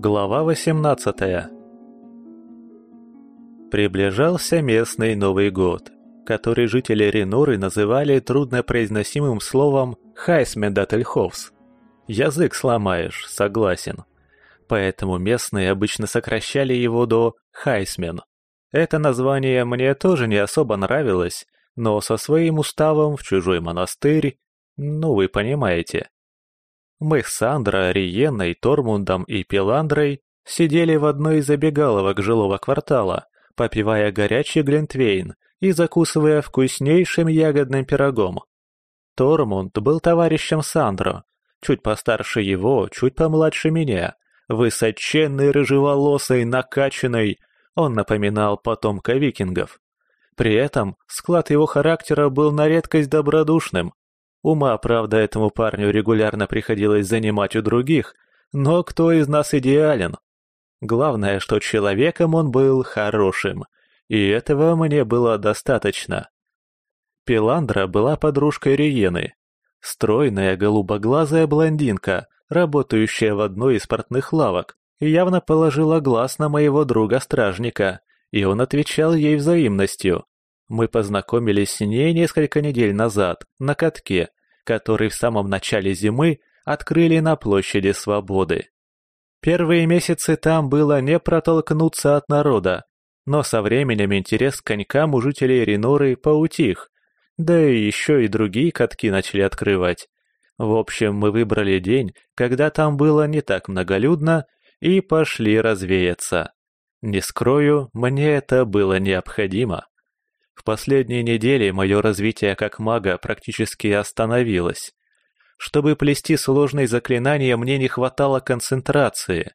Глава 18 Приближался местный Новый год, который жители Реноры называли труднопроизносимым словом Хайсмендательховс. Язык сломаешь, согласен. Поэтому местные обычно сокращали его до «Хайсмен». Это название мне тоже не особо нравилось, но со своим уставом в чужой монастырь, ну вы понимаете. Мы с Сандро, Риеной, Тормундом и Пиландрой сидели в одной из забегаловок жилого квартала, попивая горячий глинтвейн и закусывая вкуснейшим ягодным пирогом. Тормунд был товарищем Сандро, чуть постарше его, чуть помладше меня, высоченный, рыжеволосый, накачанный, он напоминал потомка викингов. При этом склад его характера был на редкость добродушным, Ума, правда, этому парню регулярно приходилось занимать у других, но кто из нас идеален? Главное, что человеком он был хорошим, и этого мне было достаточно. Пеландра была подружкой Риены. Стройная голубоглазая блондинка, работающая в одной из портных лавок, явно положила глаз на моего друга-стражника, и он отвечал ей взаимностью. Мы познакомились с ней несколько недель назад на катке, который в самом начале зимы открыли на площади Свободы. Первые месяцы там было не протолкнуться от народа, но со временем интерес к конькам у жителей Реноры поутих, да и еще и другие катки начали открывать. В общем, мы выбрали день, когда там было не так многолюдно, и пошли развеяться. Не скрою, мне это было необходимо. В последние недели мое развитие как мага практически остановилось. Чтобы плести сложные заклинания, мне не хватало концентрации.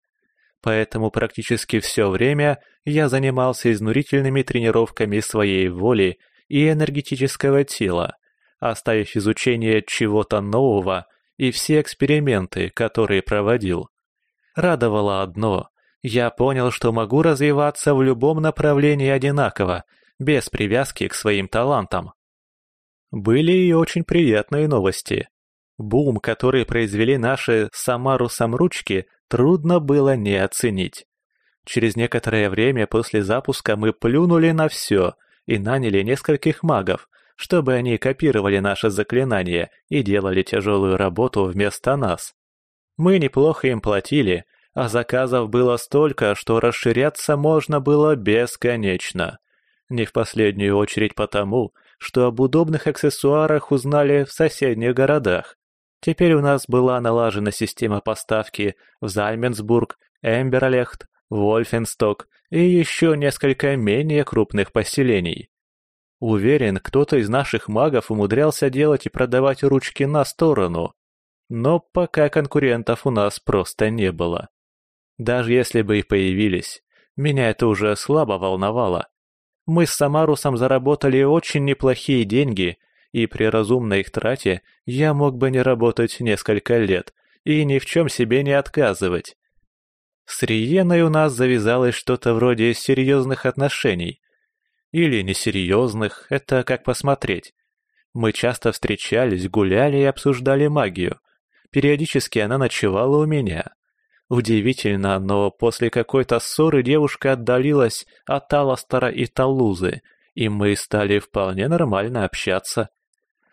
Поэтому практически все время я занимался изнурительными тренировками своей воли и энергетического тела, оставив изучение чего-то нового и все эксперименты, которые проводил. Радовало одно — я понял, что могу развиваться в любом направлении одинаково — без привязки к своим талантам. Были и очень приятные новости. Бум, который произвели наши «Самару-самручки», трудно было не оценить. Через некоторое время после запуска мы плюнули на все и наняли нескольких магов, чтобы они копировали наше заклинание и делали тяжелую работу вместо нас. Мы неплохо им платили, а заказов было столько, что расширяться можно было бесконечно. Не в последнюю очередь потому, что об удобных аксессуарах узнали в соседних городах. Теперь у нас была налажена система поставки в Зальменсбург, Эмберлехт, Вольфенсток и еще несколько менее крупных поселений. Уверен, кто-то из наших магов умудрялся делать и продавать ручки на сторону. Но пока конкурентов у нас просто не было. Даже если бы и появились, меня это уже слабо волновало. Мы с Самарусом заработали очень неплохие деньги, и при разумной их трате я мог бы не работать несколько лет и ни в чем себе не отказывать. С Риеной у нас завязалось что-то вроде серьезных отношений. Или несерьезных, это как посмотреть. Мы часто встречались, гуляли и обсуждали магию. Периодически она ночевала у меня. Удивительно, но после какой-то ссоры девушка отдалилась от Аластера и Талузы, и мы стали вполне нормально общаться.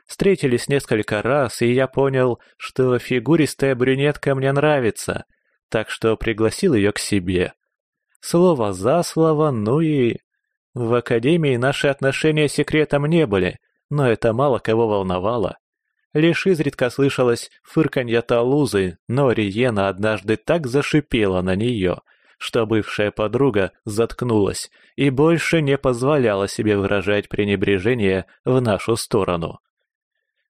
Встретились несколько раз, и я понял, что фигуристая брюнетка мне нравится, так что пригласил ее к себе. Слово за слово, ну и... В академии наши отношения секретом не были, но это мало кого волновало. Лишь изредка слышалось фырканье Талузы, но Риена однажды так зашипела на нее, что бывшая подруга заткнулась и больше не позволяла себе выражать пренебрежение в нашу сторону.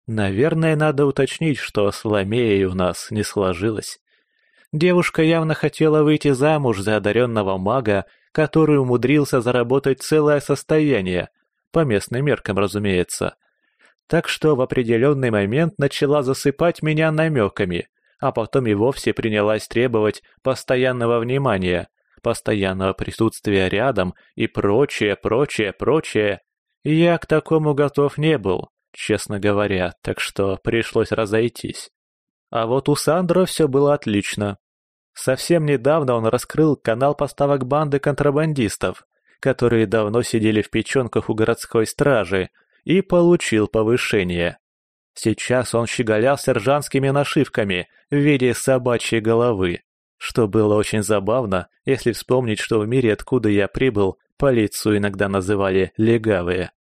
Наверное, надо уточнить, что с Ламеей у нас не сложилось. Девушка явно хотела выйти замуж за одаренного мага, который умудрился заработать целое состояние, по местным меркам, разумеется – так что в определенный момент начала засыпать меня намеками, а потом и вовсе принялась требовать постоянного внимания, постоянного присутствия рядом и прочее, прочее, прочее. Я к такому готов не был, честно говоря, так что пришлось разойтись. А вот у Сандро все было отлично. Совсем недавно он раскрыл канал поставок банды контрабандистов, которые давно сидели в печенках у городской стражи, и получил повышение. Сейчас он щеголял сержантскими нашивками в виде собачьей головы, что было очень забавно, если вспомнить, что в мире, откуда я прибыл, полицию иногда называли «легавые»,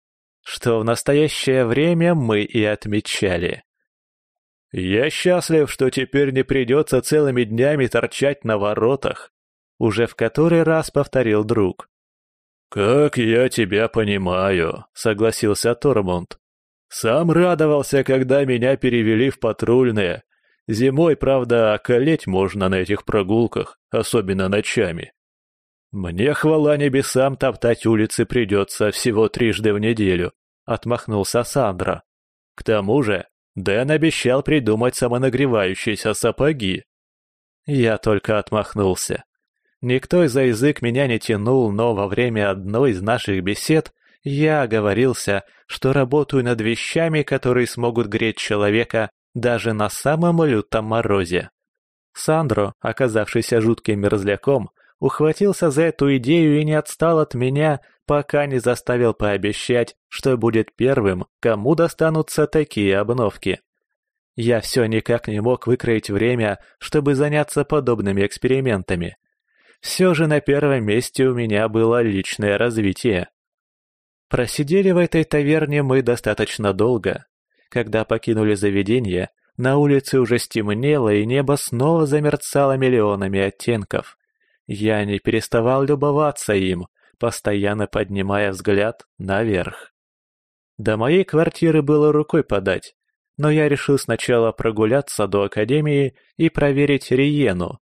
что в настоящее время мы и отмечали. «Я счастлив, что теперь не придется целыми днями торчать на воротах», уже в который раз повторил друг. «Как я тебя понимаю», — согласился Тормунд. «Сам радовался, когда меня перевели в патрульные. Зимой, правда, околеть можно на этих прогулках, особенно ночами. Мне, хвала небесам, топтать улицы придется всего трижды в неделю», — отмахнулся Сандра. «К тому же Дэн обещал придумать самонагревающиеся сапоги». Я только отмахнулся. Никто за язык меня не тянул, но во время одной из наших бесед я оговорился, что работаю над вещами, которые смогут греть человека даже на самом лютом морозе. Сандро, оказавшийся жутким мерзляком, ухватился за эту идею и не отстал от меня, пока не заставил пообещать, что будет первым, кому достанутся такие обновки. Я все никак не мог выкроить время, чтобы заняться подобными экспериментами – все же на первом месте у меня было личное развитие. Просидели в этой таверне мы достаточно долго. Когда покинули заведение, на улице уже стемнело, и небо снова замерцало миллионами оттенков. Я не переставал любоваться им, постоянно поднимая взгляд наверх. До моей квартиры было рукой подать, но я решил сначала прогуляться до академии и проверить Риену,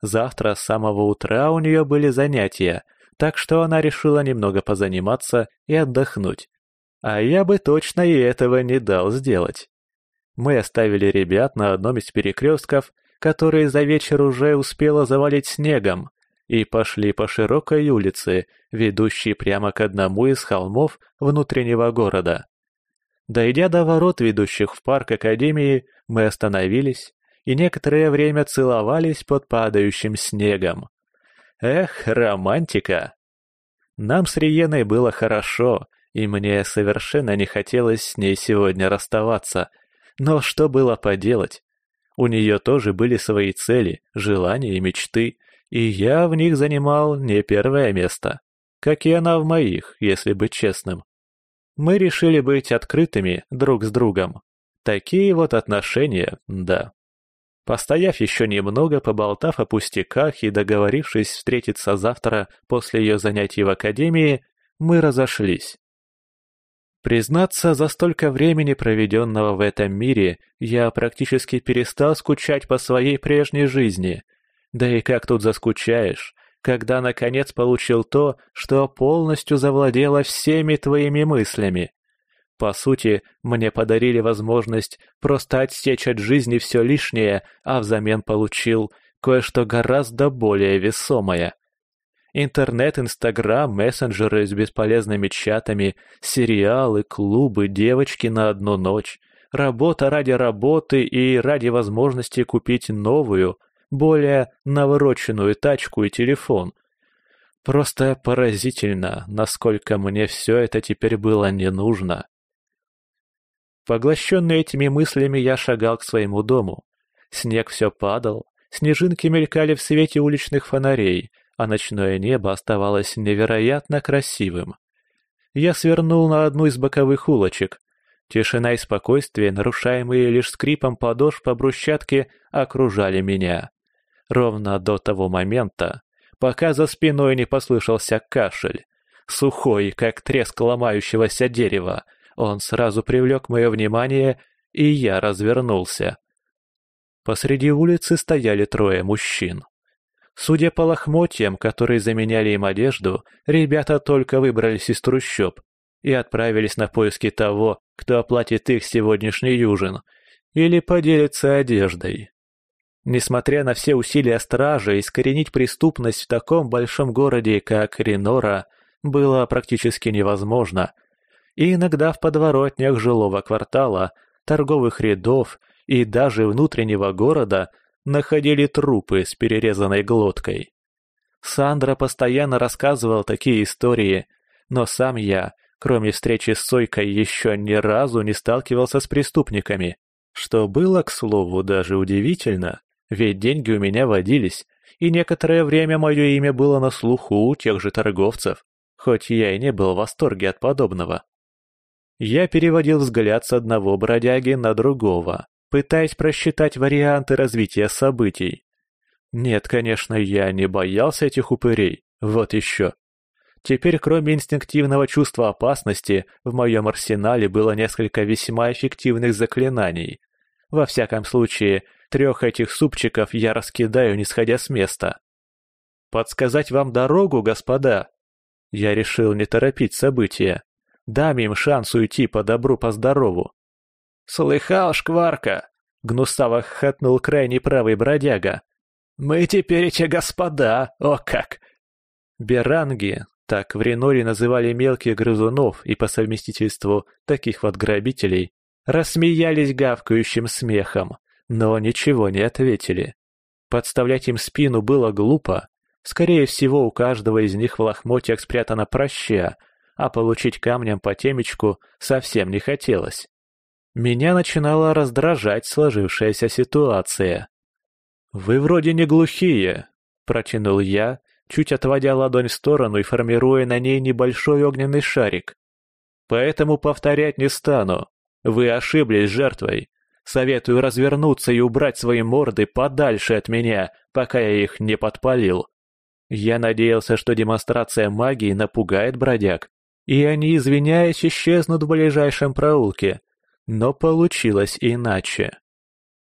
Завтра с самого утра у нее были занятия, так что она решила немного позаниматься и отдохнуть. А я бы точно и этого не дал сделать. Мы оставили ребят на одном из перекрестков, который за вечер уже успела завалить снегом, и пошли по широкой улице, ведущей прямо к одному из холмов внутреннего города. Дойдя до ворот, ведущих в парк Академии, мы остановились и некоторое время целовались под падающим снегом. Эх, романтика! Нам с Риеной было хорошо, и мне совершенно не хотелось с ней сегодня расставаться. Но что было поделать? У нее тоже были свои цели, желания и мечты, и я в них занимал не первое место, как и она в моих, если быть честным. Мы решили быть открытыми друг с другом. Такие вот отношения, да. Постояв еще немного, поболтав о пустяках и договорившись встретиться завтра после ее занятий в академии, мы разошлись. Признаться, за столько времени, проведенного в этом мире, я практически перестал скучать по своей прежней жизни. Да и как тут заскучаешь, когда наконец получил то, что полностью завладело всеми твоими мыслями. По сути, мне подарили возможность просто отсечь от жизни все лишнее, а взамен получил кое-что гораздо более весомое. Интернет, Инстаграм, мессенджеры с бесполезными чатами, сериалы, клубы, девочки на одну ночь. Работа ради работы и ради возможности купить новую, более навороченную тачку и телефон. Просто поразительно, насколько мне все это теперь было не нужно. Поглощенный этими мыслями, я шагал к своему дому. Снег все падал, снежинки мелькали в свете уличных фонарей, а ночное небо оставалось невероятно красивым. Я свернул на одну из боковых улочек. Тишина и спокойствие, нарушаемые лишь скрипом подошв по брусчатке, окружали меня. Ровно до того момента, пока за спиной не послышался кашель, сухой, как треск ломающегося дерева — он сразу привлек мое внимание, и я развернулся. Посреди улицы стояли трое мужчин. Судя по лохмотьям, которые заменяли им одежду, ребята только выбрались из трущоб и отправились на поиски того, кто оплатит их сегодняшний ужин, или поделится одеждой. Несмотря на все усилия стражи, искоренить преступность в таком большом городе, как Ренора, было практически невозможно – и иногда в подворотнях жилого квартала, торговых рядов и даже внутреннего города находили трупы с перерезанной глоткой. Сандра постоянно рассказывал такие истории, но сам я, кроме встречи с Сойкой, еще ни разу не сталкивался с преступниками. Что было, к слову, даже удивительно, ведь деньги у меня водились, и некоторое время мое имя было на слуху у тех же торговцев, хоть я и не был в восторге от подобного. Я переводил взгляд с одного бродяги на другого, пытаясь просчитать варианты развития событий. Нет, конечно, я не боялся этих упырей, вот еще. Теперь, кроме инстинктивного чувства опасности, в моем арсенале было несколько весьма эффективных заклинаний. Во всяком случае, трех этих супчиков я раскидаю, не сходя с места. «Подсказать вам дорогу, господа?» Я решил не торопить события. Дам им шанс уйти по добру, по здорову. «Слыхал, шкварка!» — гнусаво хохотнул крайне правый бродяга. «Мы теперь эти господа, о как!» Беранги, так в Реноре называли мелких грызунов и по совместительству таких вот грабителей, рассмеялись гавкающим смехом, но ничего не ответили. Подставлять им спину было глупо. Скорее всего, у каждого из них в лохмотьях спрятана проща, а получить камнем по темечку совсем не хотелось. Меня начинала раздражать сложившаяся ситуация. «Вы вроде не глухие», — протянул я, чуть отводя ладонь в сторону и формируя на ней небольшой огненный шарик. «Поэтому повторять не стану. Вы ошиблись жертвой. Советую развернуться и убрать свои морды подальше от меня, пока я их не подпалил». Я надеялся, что демонстрация магии напугает бродяг, и они, извиняясь, исчезнут в ближайшем проулке. Но получилось иначе.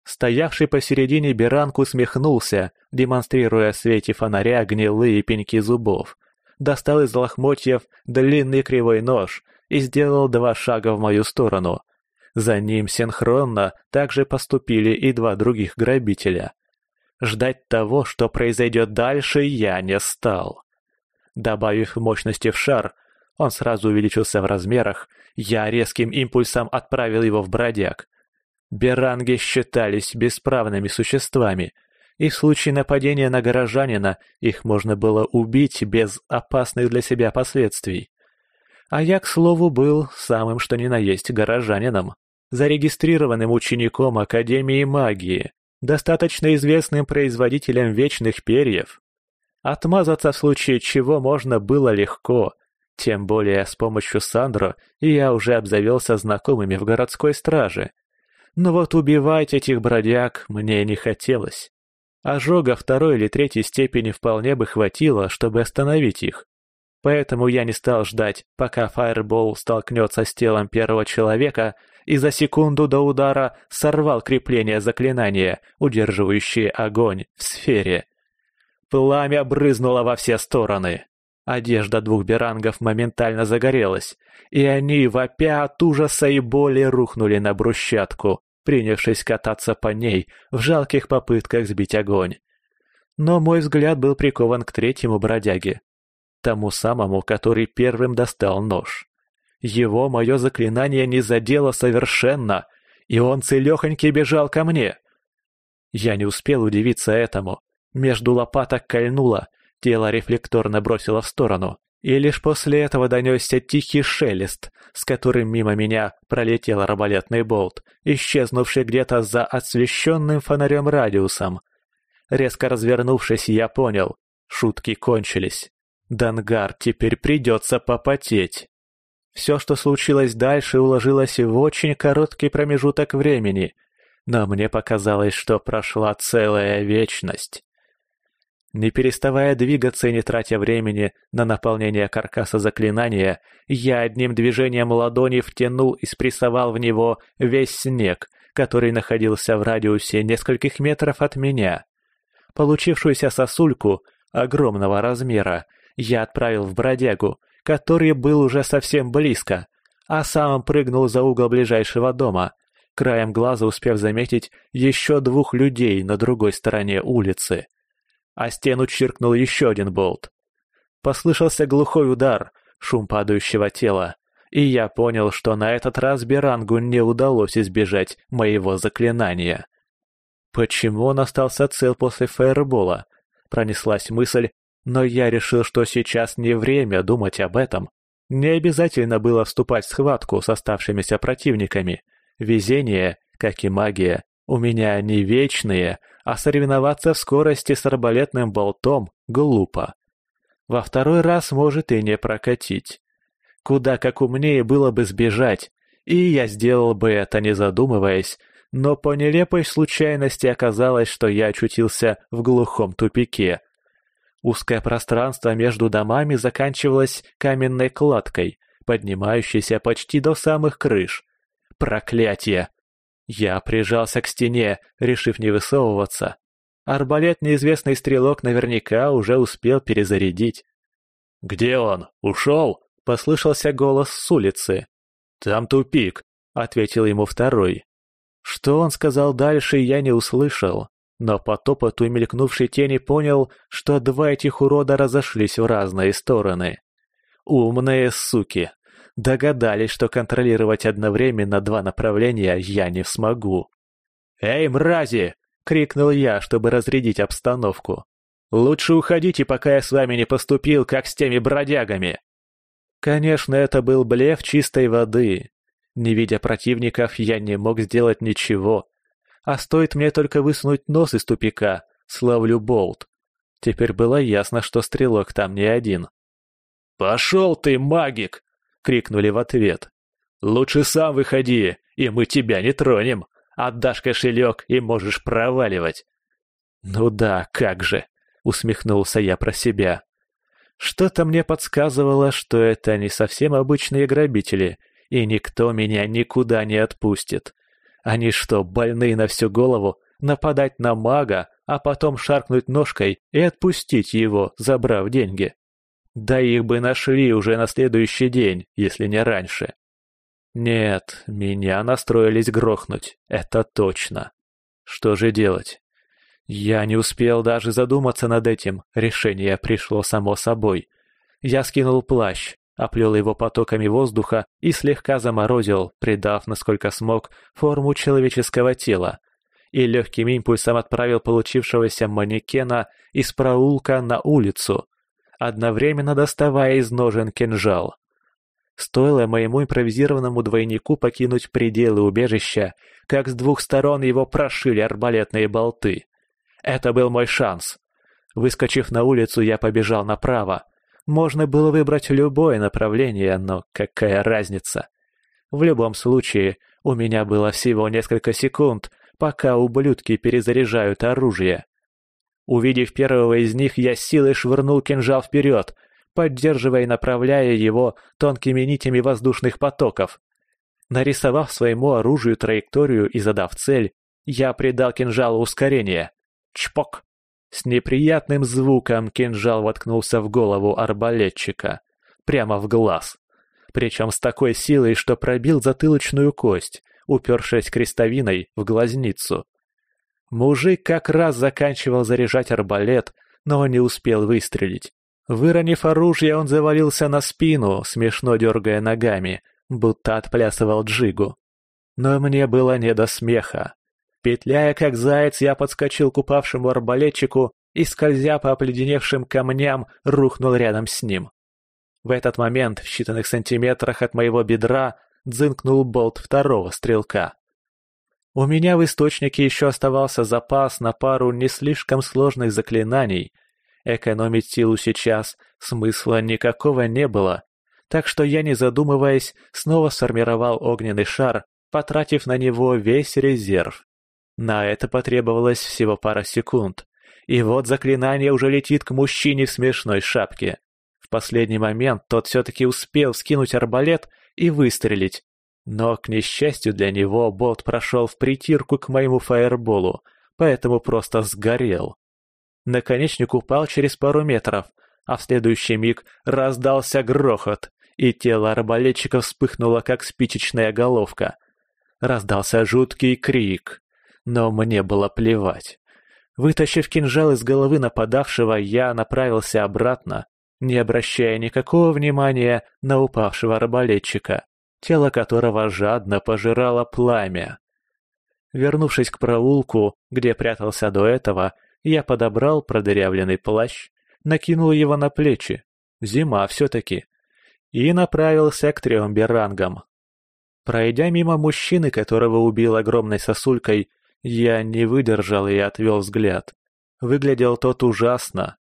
Стоявший посередине Беранг усмехнулся, демонстрируя в свете фонаря гнилые пеньки зубов. Достал из лохмотьев длинный кривой нож и сделал два шага в мою сторону. За ним синхронно также поступили и два других грабителя. Ждать того, что произойдет дальше, я не стал. Добавив мощности в шар, он сразу увеличился в размерах. Я резким импульсом отправил его в бродяг. Беранги считались бесправными существами, и в случае нападения на горожанина их можно было убить без опасных для себя последствий. А я, к слову, был самым что ни на есть горожанином, зарегистрированным учеником Академии магии, достаточно известным производителем вечных перьев. Отмазаться в случае чего можно было легко, тем более с помощью Сандро я уже обзавелся знакомыми в городской страже. Но вот убивать этих бродяг мне не хотелось. Ожога второй или третьей степени вполне бы хватило, чтобы остановить их. Поэтому я не стал ждать, пока фаербол столкнется с телом первого человека, и за секунду до удара сорвал крепление заклинания, удерживающее огонь в сфере. Пламя брызнуло во все стороны. Одежда двух берангов моментально загорелась, и они, вопя от ужаса и боли, рухнули на брусчатку, принявшись кататься по ней в жалких попытках сбить огонь. Но мой взгляд был прикован к третьему бродяге, тому самому, который первым достал нож. Его мое заклинание не задело совершенно, и он целехоньки бежал ко мне. Я не успел удивиться этому. Между лопаток кольнуло — Тело рефлекторно бросило в сторону, и лишь после этого донесся тихий шелест, с которым мимо меня пролетел арбалетный болт, исчезнувший где-то за освещенным фонарем радиусом. Резко развернувшись, я понял — шутки кончились. Дангар теперь придется попотеть. Все, что случилось дальше, уложилось в очень короткий промежуток времени, но мне показалось, что прошла целая вечность. Не переставая двигаться и не тратя времени на наполнение каркаса заклинания, я одним движением ладони втянул и спрессовал в него весь снег, который находился в радиусе нескольких метров от меня. Получившуюся сосульку огромного размера я отправил в бродягу, который был уже совсем близко, а сам прыгнул за угол ближайшего дома, краем глаза успев заметить еще двух людей на другой стороне улицы. А стену чиркнул еще один болт. Послышался глухой удар, шум падающего тела, и я понял, что на этот раз Берангу не удалось избежать моего заклинания. Почему он остался цел после фаербола? Пронеслась мысль, но я решил, что сейчас не время думать об этом. Не обязательно было вступать в схватку с оставшимися противниками. Везение, как и магия, у меня они вечные, а соревноваться в скорости с арбалетным болтом глупо. Во второй раз может и не прокатить. Куда как умнее было бы сбежать, и я сделал бы это, не задумываясь, но по нелепой случайности оказалось, что я очутился в глухом тупике. Узкое пространство между домами заканчивалось каменной кладкой, поднимающейся почти до самых крыш. Проклятие! Я прижался к стене, решив не высовываться. Арбалет неизвестный стрелок наверняка уже успел перезарядить. «Где он? Ушел?» — послышался голос с улицы. «Там тупик», — ответил ему второй. Что он сказал дальше, я не услышал, но по топоту и мелькнувшей тени понял, что два этих урода разошлись в разные стороны. «Умные суки!» догадались, что контролировать одновременно два направления я не смогу. «Эй, мрази!» — крикнул я, чтобы разрядить обстановку. «Лучше уходите, пока я с вами не поступил, как с теми бродягами!» Конечно, это был блеф чистой воды. Не видя противников, я не мог сделать ничего. А стоит мне только высунуть нос из тупика, славлю болт. Теперь было ясно, что стрелок там не один. «Пошел ты, магик!» — крикнули в ответ. «Лучше сам выходи, и мы тебя не тронем. Отдашь кошелек, и можешь проваливать». «Ну да, как же!» — усмехнулся я про себя. Что-то мне подсказывало, что это не совсем обычные грабители, и никто меня никуда не отпустит. Они что, больные на всю голову, нападать на мага, а потом шаркнуть ножкой и отпустить его, забрав деньги? Да их бы нашли уже на следующий день, если не раньше. Нет, меня настроились грохнуть, это точно. Что же делать? Я не успел даже задуматься над этим, решение пришло само собой. Я скинул плащ, оплел его потоками воздуха и слегка заморозил, придав, насколько смог, форму человеческого тела, и легким импульсом отправил получившегося манекена из проулка на улицу, одновременно доставая из ножен кинжал. Стоило моему импровизированному двойнику покинуть пределы убежища, как с двух сторон его прошили арбалетные болты. Это был мой шанс. Выскочив на улицу, я побежал направо. Можно было выбрать любое направление, но какая разница? В любом случае, у меня было всего несколько секунд, пока ублюдки перезаряжают оружие. Увидев первого из них, я силой швырнул кинжал вперед, поддерживая и направляя его тонкими нитями воздушных потоков. Нарисовав своему оружию траекторию и задав цель, я придал кинжалу ускорение. Чпок! С неприятным звуком кинжал воткнулся в голову арбалетчика. Прямо в глаз. Причем с такой силой, что пробил затылочную кость, упершись крестовиной в глазницу. Мужик как раз заканчивал заряжать арбалет, но не успел выстрелить. Выронив оружие, он завалился на спину, смешно дергая ногами, будто отплясывал джигу. Но мне было не до смеха. Петляя как заяц, я подскочил к упавшему арбалетчику и, скользя по обледеневшим камням, рухнул рядом с ним. В этот момент, в считанных сантиметрах от моего бедра, дзынкнул болт второго стрелка. У меня в источнике еще оставался запас на пару не слишком сложных заклинаний. Экономить силу сейчас смысла никакого не было, так что я, не задумываясь, снова сформировал огненный шар, потратив на него весь резерв. На это потребовалось всего пара секунд. И вот заклинание уже летит к мужчине в смешной шапке. В последний момент тот все-таки успел скинуть арбалет и выстрелить, но, к несчастью для него, болт прошел в притирку к моему фаерболу, поэтому просто сгорел. Наконечник упал через пару метров, а в следующий миг раздался грохот, и тело арбалетчика вспыхнуло, как спичечная головка. Раздался жуткий крик, но мне было плевать. Вытащив кинжал из головы нападавшего, я направился обратно, не обращая никакого внимания на упавшего арбалетчика тело которого жадно пожирало пламя. Вернувшись к проулку, где прятался до этого, я подобрал продырявленный плащ, накинул его на плечи, зима все-таки, и направился к трем. Пройдя мимо мужчины, которого убил огромной сосулькой, я не выдержал и отвел взгляд. Выглядел тот ужасно.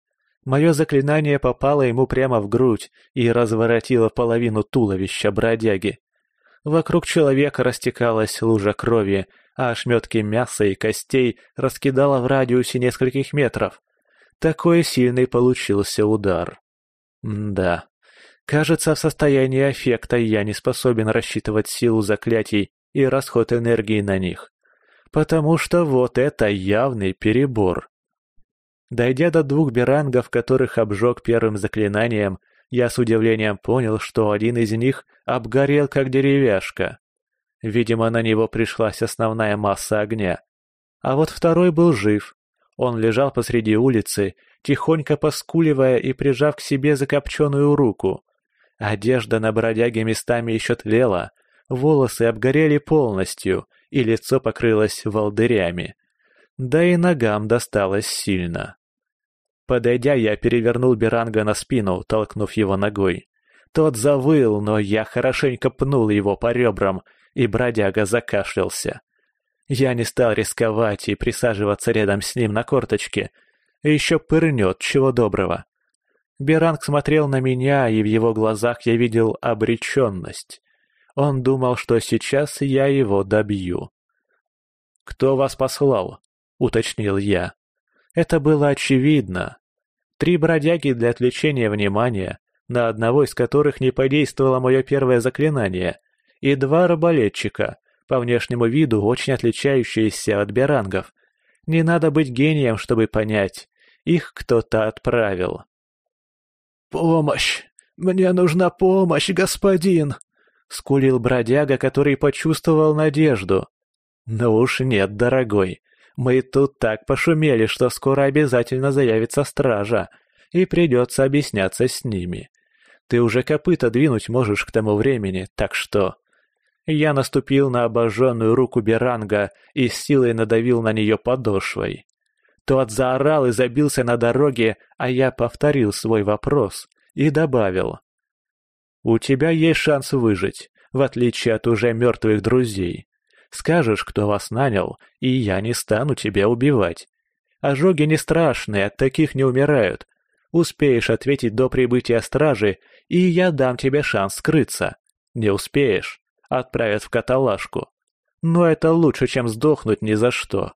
Мое заклинание попало ему прямо в грудь и разворотило половину туловища бродяги. Вокруг человека растекалась лужа крови, а ошметки мяса и костей раскидала в радиусе нескольких метров. Такой сильный получился удар. М да. Кажется, в состоянии аффекта я не способен рассчитывать силу заклятий и расход энергии на них. Потому что вот это явный перебор. Дойдя до двух берангов, которых обжег первым заклинанием, я с удивлением понял, что один из них обгорел как деревяшка. Видимо, на него пришлась основная масса огня. А вот второй был жив. Он лежал посреди улицы, тихонько поскуливая и прижав к себе закопченную руку. Одежда на бродяге местами еще тлела, волосы обгорели полностью, и лицо покрылось волдырями. Да и ногам досталось сильно. Подойдя, я перевернул Беранга на спину, толкнув его ногой. Тот завыл, но я хорошенько пнул его по ребрам, и бродяга закашлялся. Я не стал рисковать и присаживаться рядом с ним на корточке. Еще пырнет, чего доброго. Беранг смотрел на меня, и в его глазах я видел обреченность. Он думал, что сейчас я его добью. «Кто вас послал?» — уточнил я. Это было очевидно. Три бродяги для отвлечения внимания, на одного из которых не подействовало мое первое заклинание, и два арбалетчика, по внешнему виду очень отличающиеся от берангов. Не надо быть гением, чтобы понять, их кто-то отправил. «Помощь! Мне нужна помощь, господин!» — скулил бродяга, который почувствовал надежду. «Ну уж нет, дорогой, мы тут так пошумели, что скоро обязательно заявится стража, и придется объясняться с ними. Ты уже копыта двинуть можешь к тому времени, так что...» Я наступил на обожженную руку Беранга и с силой надавил на нее подошвой. Тот заорал и забился на дороге, а я повторил свой вопрос и добавил. «У тебя есть шанс выжить, в отличие от уже мертвых друзей. Скажешь, кто вас нанял, и я не стану тебя убивать. Ожоги не страшные, от таких не умирают. Успеешь ответить до прибытия стражи, и я дам тебе шанс скрыться. Не успеешь, отправят в каталажку. Но это лучше, чем сдохнуть ни за что.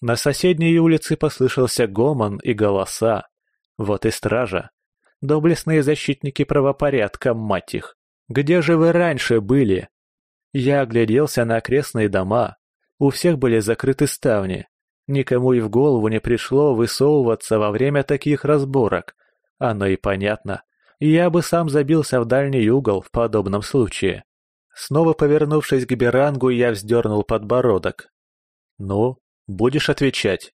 На соседней улице послышался гомон и голоса. Вот и стража. Доблестные защитники правопорядка, мать их. Где же вы раньше были? Я огляделся на окрестные дома. У всех были закрыты ставни. Никому и в голову не пришло высовываться во время таких разборок. Оно и понятно. Я бы сам забился в дальний угол в подобном случае. Снова повернувшись к Берангу, я вздернул подбородок. «Ну, будешь отвечать?»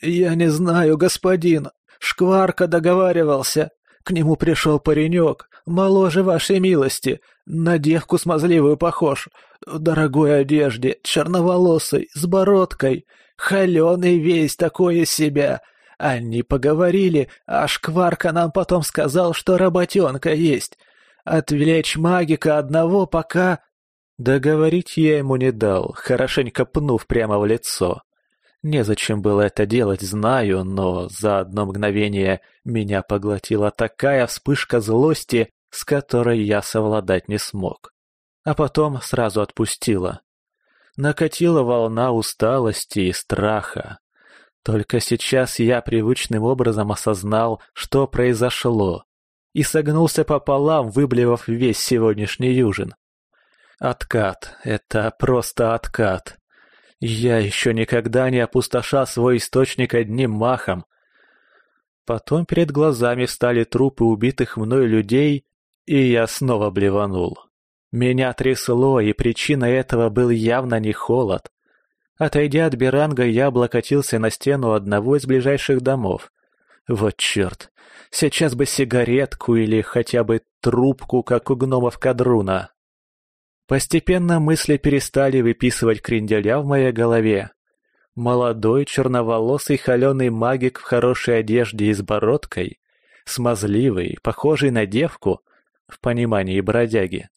«Я не знаю, господин. Шкварка договаривался. К нему пришел паренек моложе вашей милости, на девку смазливую похож, в дорогой одежде, черноволосой, с бородкой, холеный весь такой из себя. Они поговорили, а шкварка нам потом сказал, что работенка есть. Отвлечь магика одного пока...» Договорить я ему не дал, хорошенько пнув прямо в лицо. Незачем было это делать, знаю, но за одно мгновение меня поглотила такая вспышка злости, с которой я совладать не смог. А потом сразу отпустила. Накатила волна усталости и страха. Только сейчас я привычным образом осознал, что произошло, и согнулся пополам, выблевав весь сегодняшний ужин. Откат — это просто откат. Я еще никогда не опустошал свой источник одним махом. Потом перед глазами встали трупы убитых мной людей, и я снова блеванул. Меня трясло, и причина этого был явно не холод. Отойдя от Беранга, я облокотился на стену одного из ближайших домов. Вот черт, сейчас бы сигаретку или хотя бы трубку, как у гномов Кадруна. Постепенно мысли перестали выписывать кренделя в моей голове. Молодой, черноволосый, холеный магик в хорошей одежде и с бородкой, смазливый, похожий на девку, в понимании бродяги.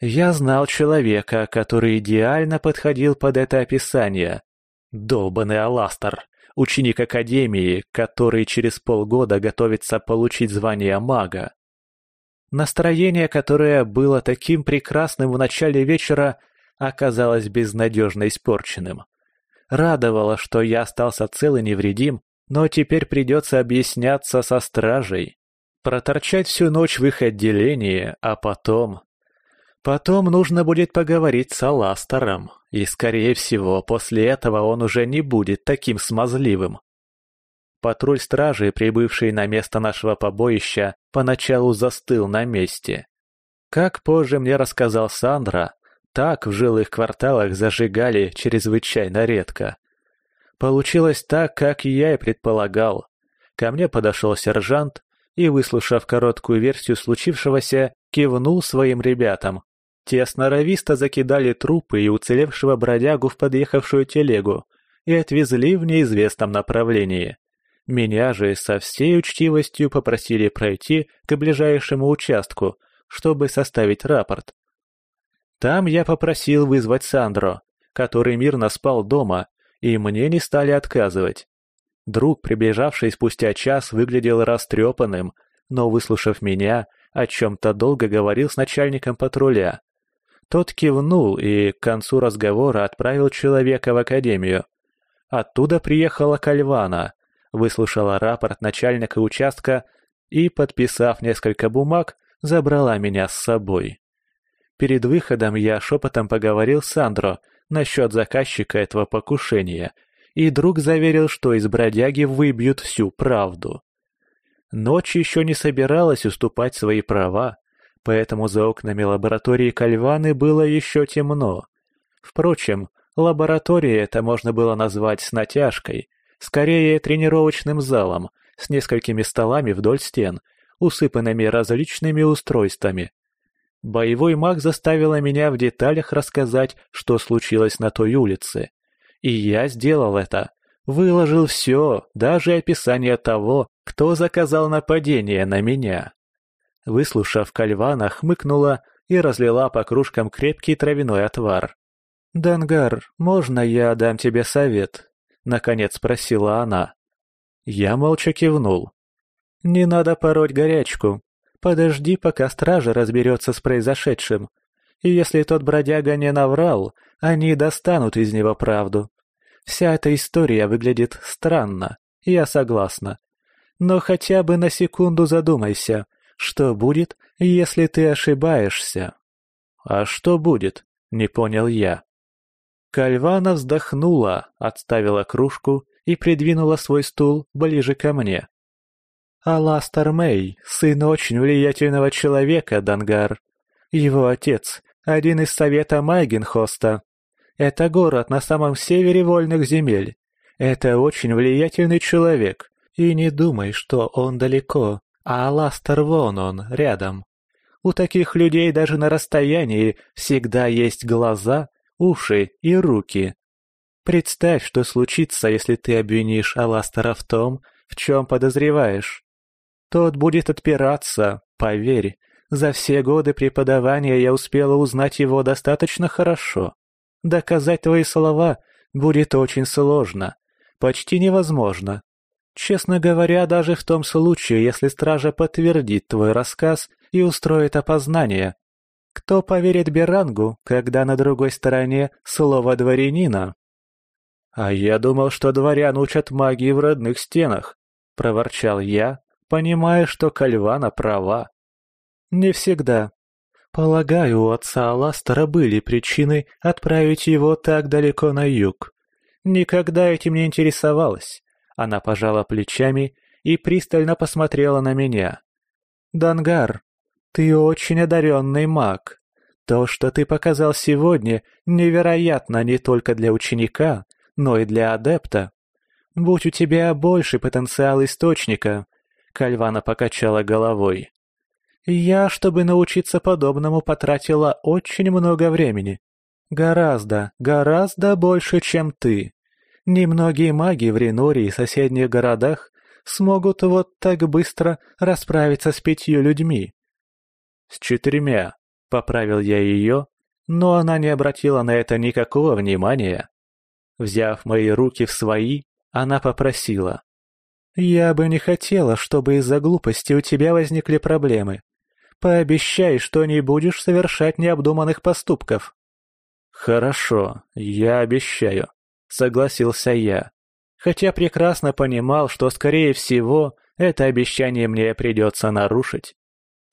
Я знал человека, который идеально подходил под это описание. Долбанный Аластер, ученик Академии, который через полгода готовится получить звание мага. Настроение, которое было таким прекрасным в начале вечера, оказалось безнадежно испорченным. Радовало, что я остался цел и невредим, но теперь придется объясняться со стражей. Проторчать всю ночь в их отделении, а потом... Потом нужно будет поговорить с Аластором, и, скорее всего, после этого он уже не будет таким смазливым. Патруль стражи, прибывший на место нашего побоища, поначалу застыл на месте. Как позже мне рассказал Сандра, так в жилых кварталах зажигали чрезвычайно редко. Получилось так, как я и предполагал. Ко мне подошел сержант и, выслушав короткую версию случившегося, кивнул своим ребятам. Те сноровисто закидали трупы и уцелевшего бродягу в подъехавшую телегу и отвезли в неизвестном направлении. Меня же со всей учтивостью попросили пройти к ближайшему участку, чтобы составить рапорт. Там я попросил вызвать Сандро, который мирно спал дома, и мне не стали отказывать. Друг, прибежавший спустя час, выглядел растрепанным, но, выслушав меня, о чем-то долго говорил с начальником патруля. Тот кивнул и к концу разговора отправил человека в академию. Оттуда приехала Кальвана — выслушала рапорт начальника участка и, подписав несколько бумаг, забрала меня с собой. Перед выходом я шепотом поговорил с Сандро насчет заказчика этого покушения, и друг заверил, что из бродяги выбьют всю правду. Ночь еще не собиралась уступать свои права, поэтому за окнами лаборатории Кальваны было еще темно. Впрочем, лаборатория это можно было назвать с натяжкой, скорее тренировочным залом с несколькими столами вдоль стен, усыпанными различными устройствами. Боевой маг заставила меня в деталях рассказать, что случилось на той улице. И я сделал это. Выложил все, даже описание того, кто заказал нападение на меня. Выслушав, Кальвана хмыкнула и разлила по кружкам крепкий травяной отвар. «Дангар, можно я дам тебе совет?» — наконец спросила она. Я молча кивнул. «Не надо пороть горячку. Подожди, пока стража разберется с произошедшим. И если тот бродяга не наврал, они достанут из него правду. Вся эта история выглядит странно, я согласна. Но хотя бы на секунду задумайся, что будет, если ты ошибаешься?» «А что будет?» — не понял я. Кальвана вздохнула, отставила кружку и придвинула свой стул ближе ко мне. «Аластер Мэй, сын очень влиятельного человека, Дангар. Его отец — один из совета Майгенхоста. Это город на самом севере вольных земель. Это очень влиятельный человек, и не думай, что он далеко, а Аластер вон он, рядом. У таких людей даже на расстоянии всегда есть глаза уши и руки. Представь, что случится, если ты обвинишь Аластера в том, в чем подозреваешь. Тот будет отпираться, поверь. За все годы преподавания я успела узнать его достаточно хорошо. Доказать твои слова будет очень сложно, почти невозможно. Честно говоря, даже в том случае, если стража подтвердит твой рассказ и устроит опознание, кто поверит Берангу, когда на другой стороне слово дворянина? «А я думал, что дворян учат магии в родных стенах», — проворчал я, понимая, что Кальвана права. «Не всегда. Полагаю, у отца Аластера были причины отправить его так далеко на юг. Никогда этим не интересовалась». Она пожала плечами и пристально посмотрела на меня. «Дангар, ты очень одаренный маг. То, что ты показал сегодня, невероятно не только для ученика, но и для адепта. Будь у тебя больше потенциал источника, Кальвана покачала головой. Я, чтобы научиться подобному, потратила очень много времени. Гораздо, гораздо больше, чем ты. Немногие маги в Реноре и соседних городах смогут вот так быстро расправиться с пятью людьми. С четырьмя. Поправил я ее, но она не обратила на это никакого внимания. Взяв мои руки в свои, она попросила. «Я бы не хотела, чтобы из-за глупости у тебя возникли проблемы. Пообещай, что не будешь совершать необдуманных поступков». «Хорошо, я обещаю», — согласился я. Хотя прекрасно понимал, что, скорее всего, это обещание мне придется нарушить.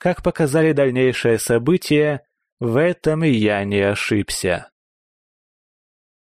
Как показали дальнейшие события, в этом и я не ошибся.